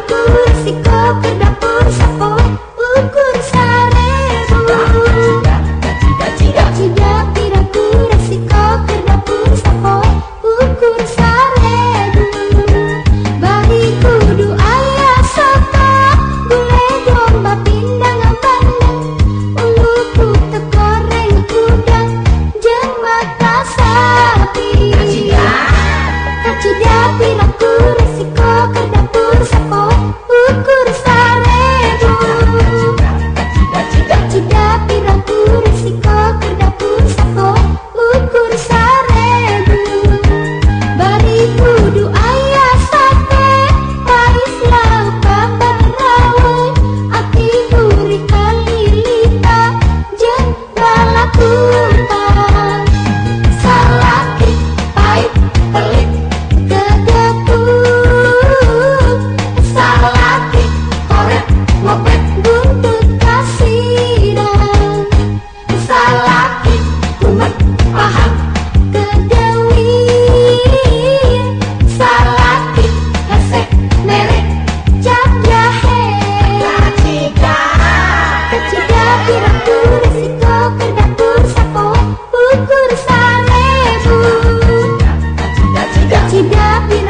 aku risiko berdampak Tidak Tidak